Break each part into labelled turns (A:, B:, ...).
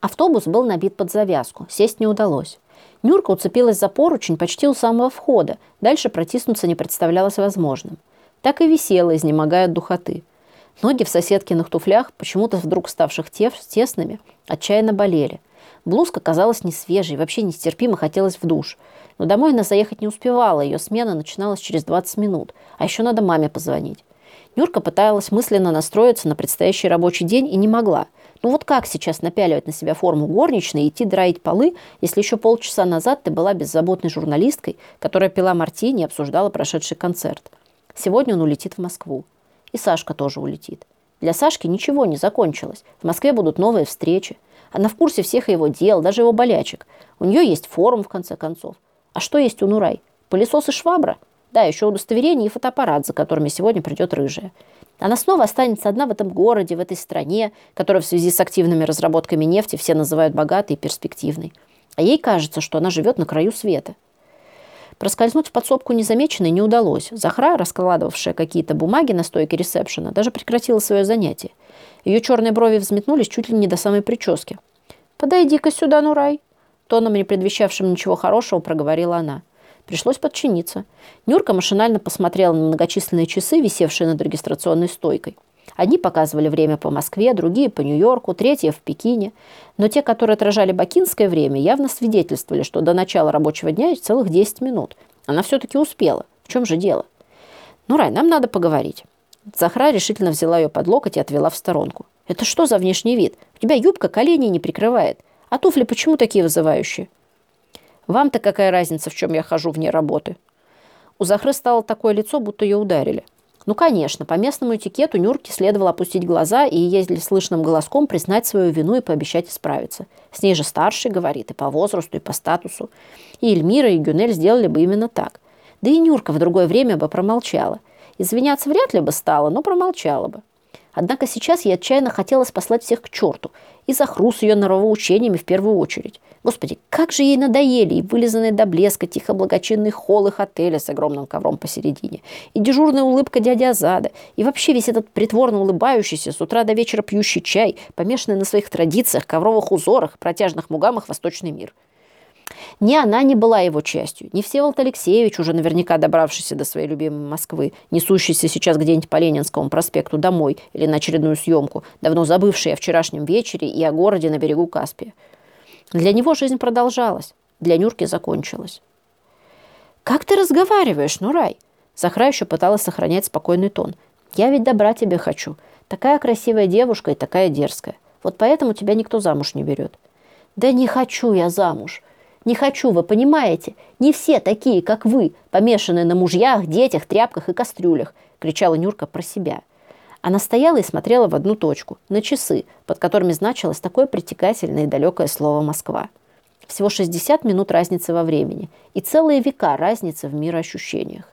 A: Автобус был набит под завязку, сесть не удалось. Нюрка уцепилась за поручень почти у самого входа, дальше протиснуться не представлялось возможным. Так и висела, изнемогая от духоты. Ноги в соседкиных туфлях, почему-то вдруг ставших тесными, отчаянно болели. Блузка казалась не свежей, вообще нестерпимо хотелось в душ. Но домой она заехать не успевала, ее смена начиналась через 20 минут. А еще надо маме позвонить. Нюрка пыталась мысленно настроиться на предстоящий рабочий день и не могла. Ну вот как сейчас напяливать на себя форму горничной и идти драить полы, если еще полчаса назад ты была беззаботной журналисткой, которая пила мартини и обсуждала прошедший концерт? Сегодня он улетит в Москву. И Сашка тоже улетит. Для Сашки ничего не закончилось. В Москве будут новые встречи. Она в курсе всех его дел, даже его болячек. У нее есть форум, в конце концов. А что есть у Нурай? Пылесос и швабра? Да, еще удостоверение и фотоаппарат, за которыми сегодня придет рыжая. Она снова останется одна в этом городе, в этой стране, которую в связи с активными разработками нефти все называют богатой и перспективной. А ей кажется, что она живет на краю света. Проскользнуть в подсобку незамеченной не удалось. Захра, раскладывавшая какие-то бумаги на стойке ресепшена, даже прекратила свое занятие. Ее черные брови взметнулись чуть ли не до самой прически. «Подойди-ка сюда, Нурай!» Тоном, не предвещавшим ничего хорошего, проговорила она. Пришлось подчиниться. Нюрка машинально посмотрела на многочисленные часы, висевшие над регистрационной стойкой. Одни показывали время по Москве, другие по Нью-Йорку, третьи в Пекине. Но те, которые отражали бакинское время, явно свидетельствовали, что до начала рабочего дня целых 10 минут. Она все-таки успела. В чем же дело? Ну, Рай, нам надо поговорить. Захра решительно взяла ее под локоть и отвела в сторонку. Это что за внешний вид? У тебя юбка колени не прикрывает. А туфли почему такие вызывающие? Вам-то какая разница, в чем я хожу вне работы? У Захры стало такое лицо, будто ее ударили. Ну, конечно, по местному этикету Нюрке следовало опустить глаза и, если слышным голоском, признать свою вину и пообещать исправиться. С ней же старший говорит и по возрасту, и по статусу. И Эльмира, и Гюнель сделали бы именно так. Да и Нюрка в другое время бы промолчала. Извиняться вряд ли бы стала, но промолчала бы. Однако сейчас ей отчаянно хотелось послать всех к черту. И Захру с ее норовоучениями в первую очередь. Господи, как же ей надоели и вылизанные до блеска тихо благочинный холл их отеля с огромным ковром посередине, и дежурная улыбка дяди Азада, и вообще весь этот притворно улыбающийся, с утра до вечера пьющий чай, помешанный на своих традициях, ковровых узорах, протяжных мугамах восточный мир. Ни она не была его частью, ни Всеволод Алексеевич, уже наверняка добравшийся до своей любимой Москвы, несущийся сейчас где-нибудь по Ленинскому проспекту домой или на очередную съемку, давно забывший о вчерашнем вечере и о городе на берегу Каспия. Для него жизнь продолжалась, для Нюрки закончилась. «Как ты разговариваешь, Нурай?» Захра еще пыталась сохранять спокойный тон. «Я ведь добра тебе хочу. Такая красивая девушка и такая дерзкая. Вот поэтому тебя никто замуж не берет». «Да не хочу я замуж. Не хочу, вы понимаете? Не все такие, как вы, помешанные на мужьях, детях, тряпках и кастрюлях», кричала Нюрка про себя. Она стояла и смотрела в одну точку, на часы, под которыми значилось такое притекательное и далекое слово «Москва». Всего 60 минут разницы во времени и целые века разницы в мироощущениях.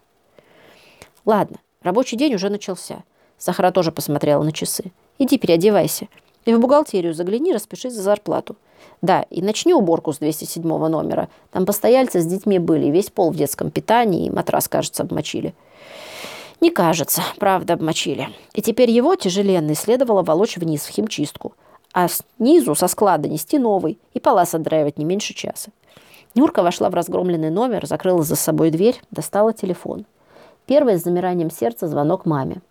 A: Ладно, рабочий день уже начался. Сахара тоже посмотрела на часы. Иди переодевайся. И в бухгалтерию загляни, распишись за зарплату. Да, и начни уборку с 207 номера. Там постояльцы с детьми были, весь пол в детском питании, и матрас, кажется, обмочили. Не кажется, правда обмочили. И теперь его, тяжеленный, следовало волочь вниз в химчистку, а снизу со склада нести новый и палас отдраивать не меньше часа. Нюрка вошла в разгромленный номер, закрыла за собой дверь, достала телефон. Первый с замиранием сердца звонок маме.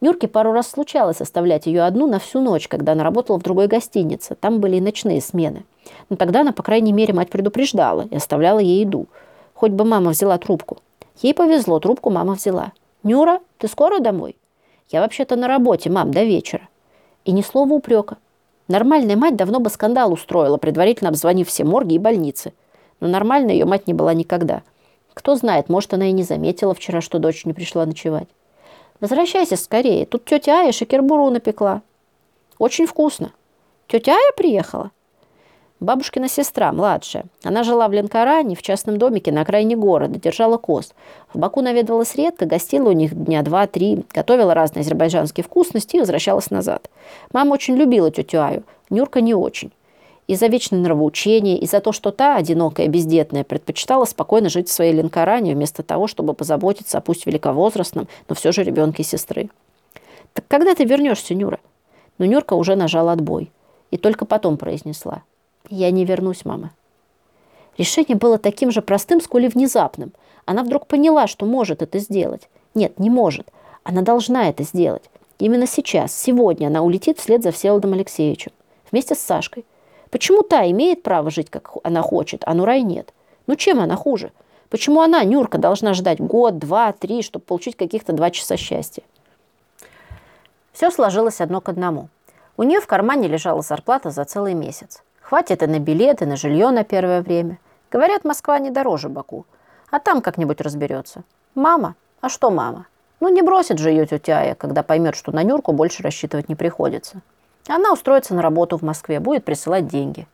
A: Нюрке пару раз случалось оставлять ее одну на всю ночь, когда она работала в другой гостинице. Там были и ночные смены. Но тогда она, по крайней мере, мать предупреждала и оставляла ей еду. Хоть бы мама взяла трубку. Ей повезло, трубку мама взяла. «Нюра, ты скоро домой?» «Я вообще-то на работе, мам, до вечера». И ни слова упрека. Нормальная мать давно бы скандал устроила, предварительно обзвонив все морги и больницы. Но нормальной ее мать не была никогда. Кто знает, может, она и не заметила вчера, что дочь не пришла ночевать. «Возвращайся скорее, тут тетя Ая шакербуру напекла». «Очень вкусно». «Тетя Ая приехала?» Бабушкина сестра, младшая. Она жила в Ленкоране, в частном домике на окраине города, держала коз. В Баку наведывалась редко, гостила у них дня два-три, готовила разные азербайджанские вкусности и возвращалась назад. Мама очень любила тетю Аю, Нюрка не очень. Из-за вечной нравоучения, и за то, что та, одинокая, бездетная, предпочитала спокойно жить в своей Ленкоране, вместо того, чтобы позаботиться о пусть великовозрастном, но все же ребенке сестры. «Так когда ты вернешься, Нюра?» Но Нюрка уже нажала отбой. и только потом произнесла. «Я не вернусь, мама». Решение было таким же простым, сколь и внезапным. Она вдруг поняла, что может это сделать. Нет, не может. Она должна это сделать. Именно сейчас, сегодня она улетит вслед за Всеволодом Алексеевичем. Вместе с Сашкой. Почему та имеет право жить, как она хочет, а Нурай нет? Ну чем она хуже? Почему она, Нюрка, должна ждать год, два, три, чтобы получить каких-то два часа счастья? Все сложилось одно к одному. У нее в кармане лежала зарплата за целый месяц. Хватит и на билеты, и на жилье на первое время. Говорят, Москва не дороже Баку. А там как-нибудь разберется. Мама? А что мама? Ну, не бросит же ее тетя Ая, когда поймет, что на Нюрку больше рассчитывать не приходится. Она устроится на работу в Москве, будет присылать деньги.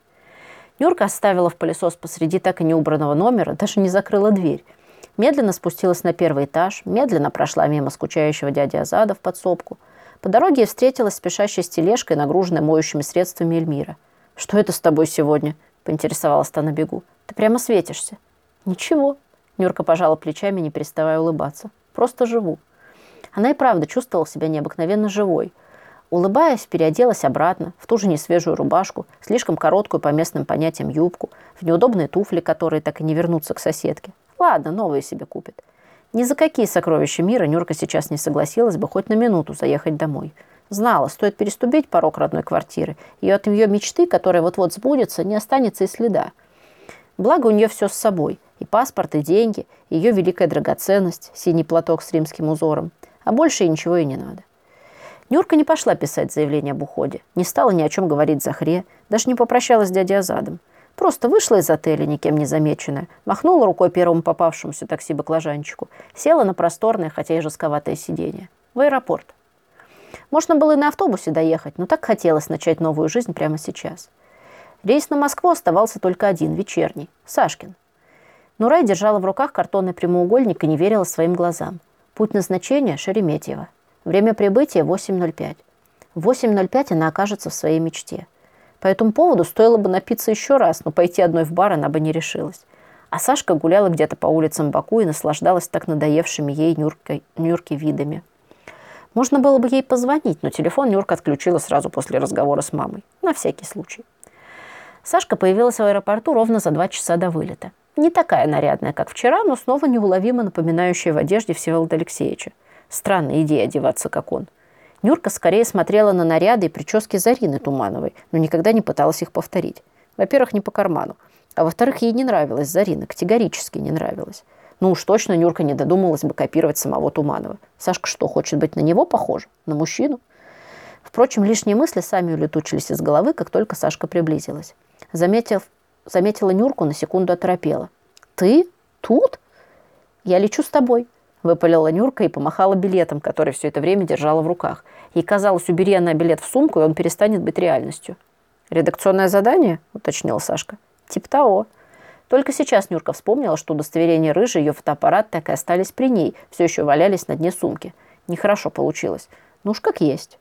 A: Нюрка оставила в пылесос посреди так и неубранного номера, даже не закрыла дверь. Медленно спустилась на первый этаж, медленно прошла мимо скучающего дяди Азада в подсобку. По дороге встретилась спешащей с тележкой, нагруженной моющими средствами Эльмира. «Что это с тобой сегодня?» – поинтересовалась та на бегу. «Ты прямо светишься». «Ничего». Нюрка пожала плечами, не переставая улыбаться. «Просто живу». Она и правда чувствовала себя необыкновенно живой – Улыбаясь, переоделась обратно в ту же несвежую рубашку, слишком короткую по местным понятиям юбку, в неудобные туфли, которые так и не вернутся к соседке. Ладно, новые себе купит. Ни за какие сокровища мира Нюрка сейчас не согласилась бы хоть на минуту заехать домой. Знала, стоит переступить порог родной квартиры, и от ее мечты, которая вот-вот сбудется, не останется и следа. Благо у нее все с собой. И паспорт, и деньги, и ее великая драгоценность, синий платок с римским узором. А больше и ничего и не надо. Нюрка не пошла писать заявление об уходе, не стала ни о чем говорить Захре, даже не попрощалась с дядей Азадом. Просто вышла из отеля, никем не замеченная, махнула рукой первому попавшемуся такси-баклажанчику, села на просторное, хотя и жестковатое сиденье. В аэропорт. Можно было и на автобусе доехать, но так хотелось начать новую жизнь прямо сейчас. Рейс на Москву оставался только один, вечерний, Сашкин. Нурай держала в руках картонный прямоугольник и не верила своим глазам. Путь назначения – Шереметьево. Время прибытия 8.05. В 8.05 она окажется в своей мечте. По этому поводу стоило бы напиться еще раз, но пойти одной в бар она бы не решилась. А Сашка гуляла где-то по улицам Баку и наслаждалась так надоевшими ей Нюркой, Нюрки видами. Можно было бы ей позвонить, но телефон Нюрка отключила сразу после разговора с мамой. На всякий случай. Сашка появилась в аэропорту ровно за два часа до вылета. Не такая нарядная, как вчера, но снова неуловимо напоминающая в одежде Всеволода Алексеевича. Странная идея одеваться, как он. Нюрка скорее смотрела на наряды и прически Зарины Тумановой, но никогда не пыталась их повторить. Во-первых, не по карману. А во-вторых, ей не нравилась Зарина, категорически не нравилась. Ну уж точно Нюрка не додумалась бы копировать самого Туманова. Сашка что, хочет быть на него похожа? На мужчину? Впрочем, лишние мысли сами улетучились из головы, как только Сашка приблизилась. Заметив, заметила Нюрку, на секунду оторопела. «Ты? Тут? Я лечу с тобой», Выпалила Нюрка и помахала билетом, который все это время держала в руках. Ей казалось, убери она билет в сумку, и он перестанет быть реальностью. «Редакционное задание?» – уточнил Сашка. «Тип того». Только сейчас Нюрка вспомнила, что удостоверение рыжий, ее фотоаппарат так и остались при ней, все еще валялись на дне сумки. Нехорошо получилось. Ну уж как есть.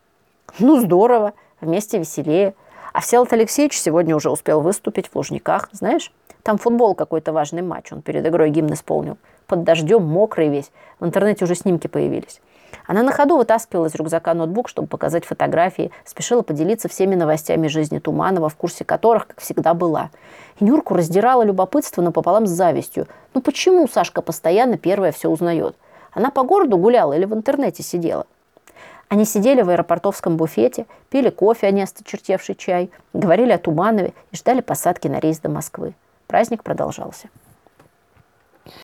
A: Ну здорово, вместе веселее. А Всеволод Алексеевич сегодня уже успел выступить в Лужниках, знаешь? Там футбол какой-то важный матч, он перед игрой гимн исполнил под дождем, мокрый весь. В интернете уже снимки появились. Она на ходу вытаскивала из рюкзака ноутбук, чтобы показать фотографии, спешила поделиться всеми новостями жизни Туманова, в курсе которых, как всегда, была. И Нюрку раздирала любопытство напополам с завистью. Ну почему Сашка постоянно первая все узнает? Она по городу гуляла или в интернете сидела? Они сидели в аэропортовском буфете, пили кофе, а не осточертевший чай, говорили о Туманове и ждали посадки на рейс до Москвы. Праздник продолжался.